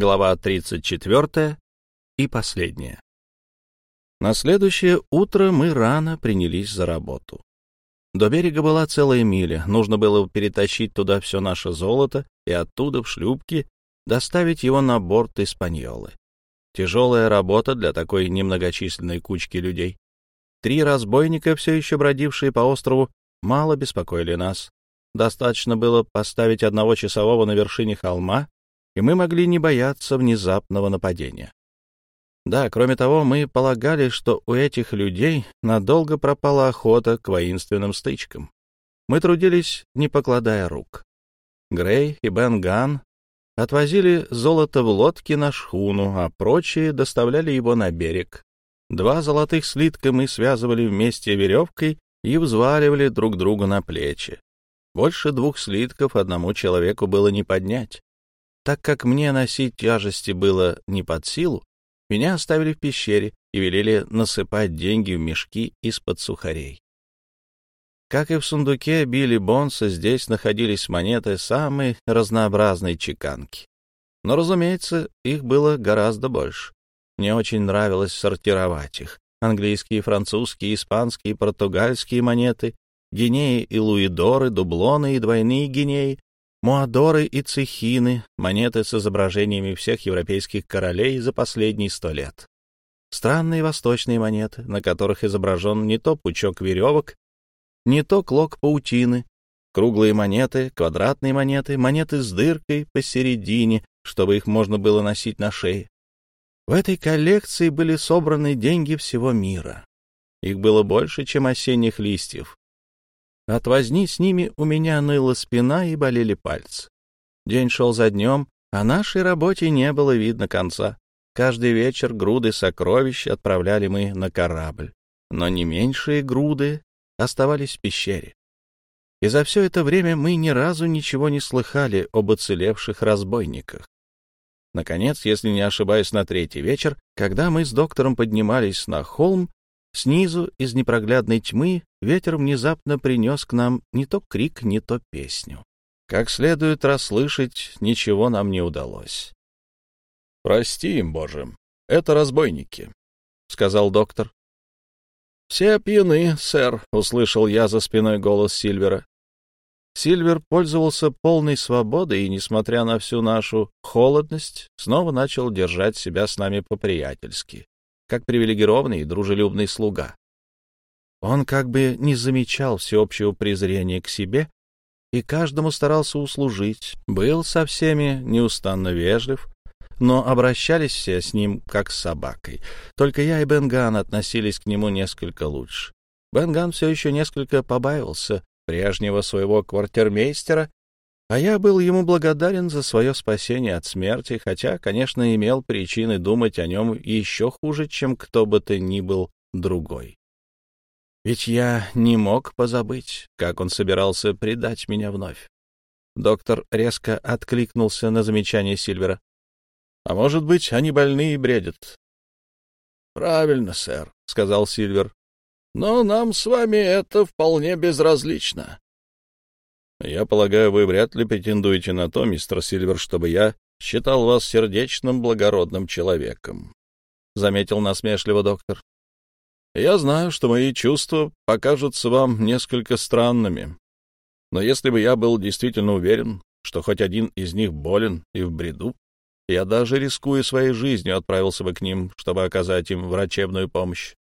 Глава 34 и последняя. На следующее утро мы рано принялись за работу. До берега была целая миля, нужно было перетащить туда все наше золото и оттуда в шлюпки доставить его на борт Испаньолы. Тяжелая работа для такой немногочисленной кучки людей. Три разбойника, все еще бродившие по острову, мало беспокоили нас. Достаточно было поставить одного часового на вершине холма, и мы могли не бояться внезапного нападения. Да, кроме того, мы полагали, что у этих людей надолго пропала охота к воинственным стычкам. Мы трудились, не покладая рук. Грей и Бен Ган отвозили золото в лодке на шхуну, а прочие доставляли его на берег. Два золотых слитка мы связывали вместе веревкой и взваливали друг другу на плечи. Больше двух слитков одному человеку было не поднять. Так как мне носить тяжести было не под силу, меня оставили в пещере и велели насыпать деньги в мешки из-под сухарей. Как и в сундуке Билли Бонса, здесь находились монеты самой разнообразной чеканки. Но, разумеется, их было гораздо больше. Мне очень нравилось сортировать их. Английские, французские, испанские, португальские монеты, гинеи и луидоры, дублоны и двойные гинеи, муадоры и цехины, монеты с изображениями всех европейских королей за последние сто лет. Странные восточные монеты, на которых изображен не то пучок веревок, не то клок паутины, круглые монеты, квадратные монеты, монеты с дыркой посередине, чтобы их можно было носить на шее. В этой коллекции были собраны деньги всего мира. Их было больше, чем осенних листьев. От возни с ними у меня ныла спина и болели пальцы. День шел за днем, а нашей работе не было видно конца. Каждый вечер груды сокровищ отправляли мы на корабль, но не меньшие груды оставались в пещере. И за все это время мы ни разу ничего не слыхали об оцелевших разбойниках. Наконец, если не ошибаюсь, на третий вечер, когда мы с доктором поднимались на холм, снизу из непроглядной тьмы ветер внезапно принес к нам не то крик, не то песню. Как следует расслышать, ничего нам не удалось. — Прости им, Боже, это разбойники, — сказал доктор. — Все пьяны, сэр, — услышал я за спиной голос Сильвера. Сильвер пользовался полной свободой и, несмотря на всю нашу холодность, снова начал держать себя с нами по-приятельски, как привилегированный и дружелюбный слуга. Он как бы не замечал всеобщего презрения к себе и каждому старался услужить, был со всеми неустанно вежлив, но обращались все с ним как с собакой. Только я и Бенган относились к нему несколько лучше. Бенган все еще несколько побаивался прежнего своего квартирмейстера, а я был ему благодарен за свое спасение от смерти, хотя, конечно, имел причины думать о нем еще хуже, чем кто бы то ни был другой. Ведь я не мог позабыть, как он собирался предать меня вновь. Доктор резко откликнулся на замечание Сильвера. — А может быть, они больны и бредят? — Правильно, сэр, — сказал Сильвер. Но нам с вами это вполне безразлично. — Я полагаю, вы вряд ли претендуете на то, мистер Сильвер, чтобы я считал вас сердечным, благородным человеком, — заметил насмешливо доктор. — Я знаю, что мои чувства покажутся вам несколько странными, но если бы я был действительно уверен, что хоть один из них болен и в бреду, я даже, рискуя своей жизнью, отправился бы к ним, чтобы оказать им врачебную помощь.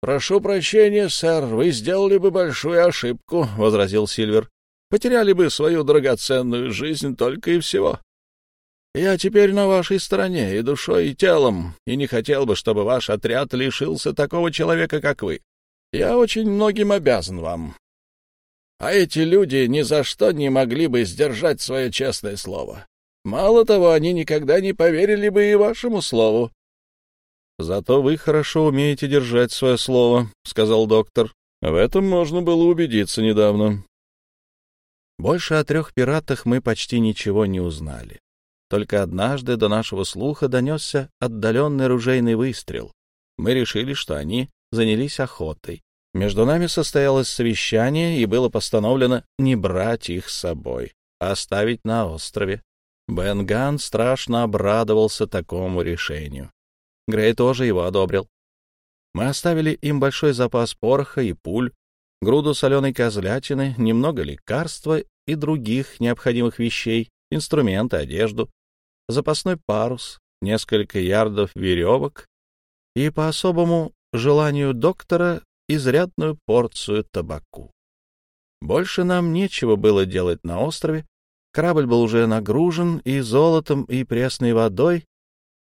«Прошу прощения, сэр, вы сделали бы большую ошибку», — возразил Сильвер. «Потеряли бы свою драгоценную жизнь только и всего. Я теперь на вашей стороне и душой, и телом, и не хотел бы, чтобы ваш отряд лишился такого человека, как вы. Я очень многим обязан вам. А эти люди ни за что не могли бы сдержать свое честное слово. Мало того, они никогда не поверили бы и вашему слову. «Зато вы хорошо умеете держать свое слово», — сказал доктор. «В этом можно было убедиться недавно». Больше о трех пиратах мы почти ничего не узнали. Только однажды до нашего слуха донесся отдаленный ружейный выстрел. Мы решили, что они занялись охотой. Между нами состоялось совещание, и было постановлено не брать их с собой, а оставить на острове. Бенган страшно обрадовался такому решению. Грей тоже его одобрил. Мы оставили им большой запас пороха и пуль, груду соленой козлятины, немного лекарства и других необходимых вещей, инструменты, одежду, запасной парус, несколько ярдов веревок и, по особому желанию доктора, изрядную порцию табаку. Больше нам нечего было делать на острове, корабль был уже нагружен и золотом, и пресной водой,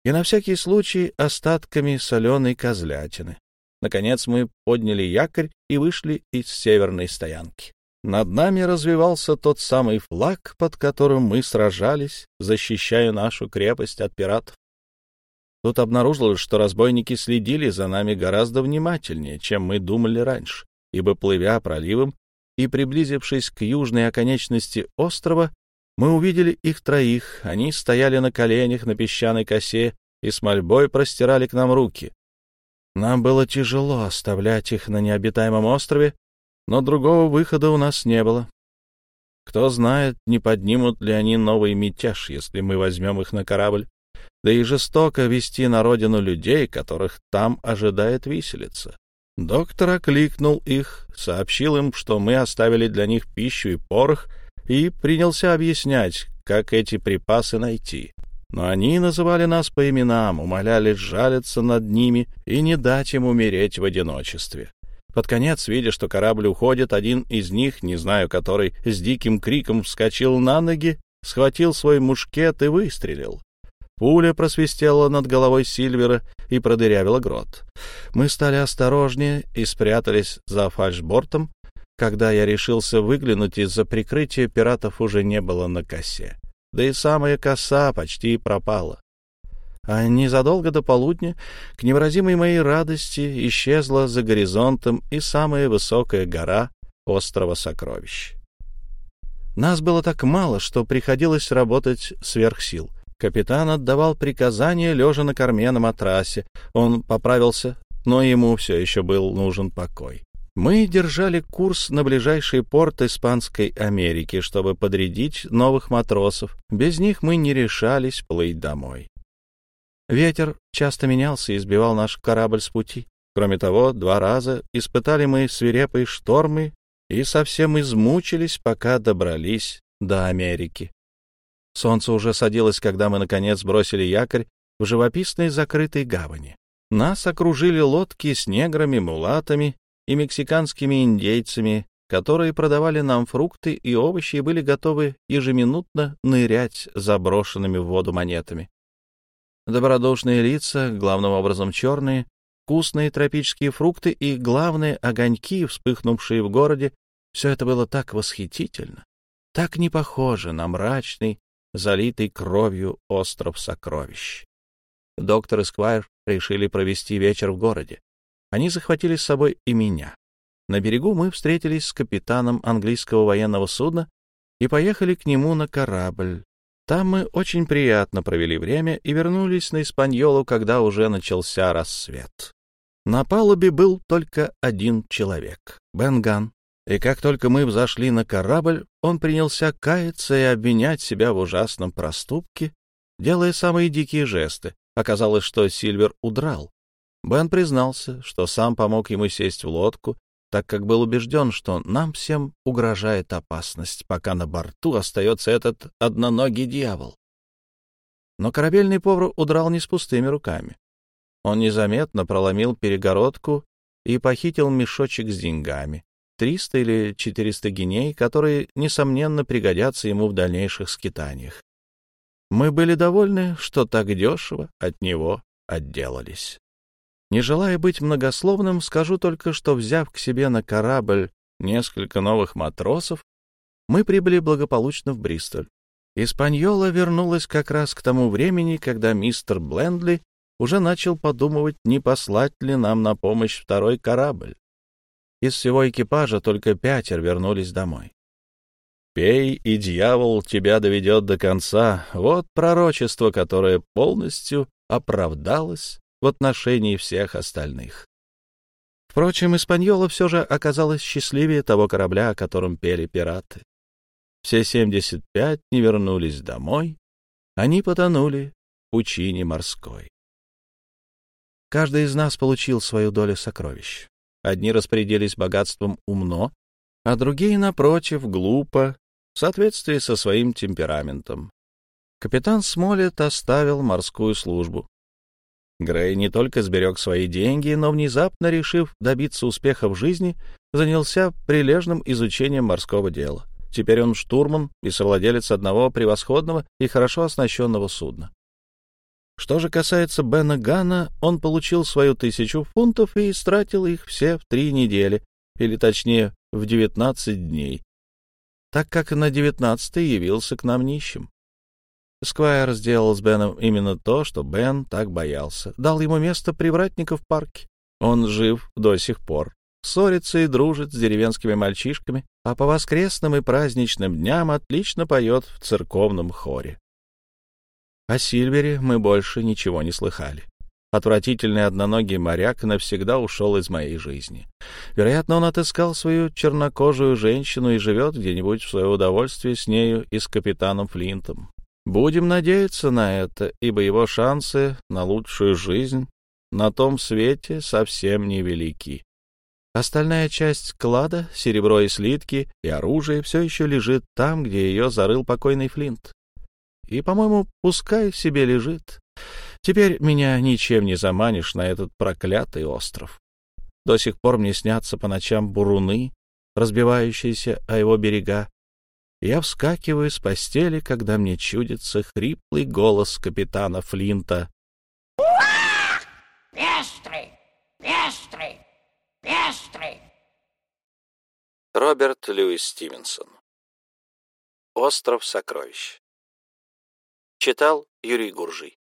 и на всякий случай остатками соленой козлятины. Наконец мы подняли якорь и вышли из северной стоянки. Над нами развивался тот самый флаг, под которым мы сражались, защищая нашу крепость от пиратов. Тут обнаружилось, что разбойники следили за нами гораздо внимательнее, чем мы думали раньше, ибо, плывя проливом и приблизившись к южной оконечности острова, мы увидели их троих. Они стояли на коленях на песчаной косе и с мольбой простирали к нам руки. Нам было тяжело оставлять их на необитаемом острове, но другого выхода у нас не было. Кто знает, не поднимут ли они новый мятеж, если мы возьмем их на корабль да и жестоко вести на родину людей, которых там ожидает виселица. Доктор окликнул их, сообщил им, что мы оставили для них пищу и порох, и принялся объяснять, как эти припасы найти. Но они называли нас по именам, умоляли сжалиться над ними и не дать им умереть в одиночестве. Под конец, видя, что корабль уходит, один из них, не знаю который, с диким криком вскочил на ноги, схватил свой мушкет и выстрелил. Пуля просвистела над головой Сильвера и продырявила грот. Мы стали осторожнее и спрятались за фальшбортом. Когда я решился выглянуть из-за прикрытия, пиратов уже не было на косе. Да и самая коса почти пропала. А незадолго до полудня, к невыразимой моей радости, исчезла за горизонтом и самая высокая гора острова Сокровищ. Нас было так мало, что приходилось работать сверх сил — Капитан отдавал приказания, лежа на корме на матрасе. Он поправился, но ему все еще был нужен покой. Мы держали курс на ближайший порт Испанской Америки, чтобы подрядить новых матросов. Без них мы не решались плыть домой. Ветер часто менялся и сбивал наш корабль с пути. Кроме того, два раза испытали мы свирепые штормы и совсем измучились, пока добрались до Америки. Солнце уже садилось, когда мы, наконец, бросили якорь в живописной закрытой гавани. Нас окружили лодки с неграми, мулатами и мексиканскими индейцами, которые продавали нам фрукты и овощи и были готовы ежеминутно нырять заброшенными в воду монетами. Добродушные лица, главным образом черные, вкусные тропические фрукты и, главные, огоньки, вспыхнувшие в городе, все это было так восхитительно, так не похоже на мрачный, залитый кровью остров сокровищ. Доктор и Сквайр решили провести вечер в городе. Они захватили с собой и меня. На берегу мы встретились с капитаном английского военного судна и поехали к нему на корабль. Там мы очень приятно провели время и вернулись на Испаньолу, когда уже начался рассвет. На палубе был только один человек — Бенган, и как только мы взошли на корабль, он принялся каяться и обвинять себя в ужасном проступке, делая самые дикие жесты. Оказалось, что Сильвер удрал. Бен признался, что сам помог ему сесть в лодку, так как был убежден, что нам всем угрожает опасность, пока на борту остается этот одноногий дьявол. Но корабельный повар удрал не с пустыми руками. Он незаметно проломил перегородку и похитил мешочек с деньгами. 300 или 400 геней, которые, несомненно, пригодятся ему в дальнейших скитаниях. Мы были довольны, что так дешево от него отделались. Не желая быть многословным, скажу только, что, взяв к себе на корабль несколько новых матросов, мы прибыли благополучно в Бристоль. Испаньола вернулась как раз к тому времени, когда мистер Блендли уже начал подумывать, не послать ли нам на помощь второй корабль. Из всего экипажа только пятеро вернулись домой. «Пей, и дьявол тебя доведет до конца» — вот пророчество, которое полностью оправдалось в отношении всех остальных. Впрочем, Испаньола все же оказалась счастливее того корабля, о котором пели пираты. Все 75 не вернулись домой, Они потонули в пучине морской. Каждый из нас получил свою долю сокровищ. Одни распорядились богатством умно, а другие, напротив, глупо, в соответствии со своим темпераментом. Капитан Смолет оставил морскую службу. Грей не только сберег свои деньги, но, внезапно решив добиться успеха в жизни, занялся прилежным изучением морского дела. Теперь он штурман и совладелец одного превосходного и хорошо оснащенного судна. Что же касается Бена Гана, он получил свою тысячу фунтов и истратил их все в три недели, или точнее в девятнадцать дней, так как на девятнадцатый явился к нам нищим. Сквайр сделал с Беном именно то, что Бен так боялся. Дал ему место привратника в парке. Он жив до сих пор. Ссорится и дружит с деревенскими мальчишками, а по воскресным и праздничным дням отлично поет в церковном хоре. О Сильвере мы больше ничего не слыхали. Отвратительный одноногий моряк навсегда ушел из моей жизни. Вероятно, он отыскал свою чернокожую женщину и живет где-нибудь в свое удовольствие с нею и с капитаном Флинтом. Будем надеяться на это, ибо его шансы на лучшую жизнь на том свете совсем невелики. Остальная часть клада, серебро и слитки и оружие все еще лежит там, где ее зарыл покойный Флинт. И, по-моему, пускай себе лежит. Теперь меня ничем не заманишь на этот проклятый остров. До сих пор мне снятся по ночам буруны, разбивающиеся о его берега, я вскакиваю с постели, когда мне чудится хриплый голос капитана Флинта. Пестрый! Пестрый! Пестрый! Роберт Льюис Стивенсон. Остров сокровищ. Читал Юрий Гуржий.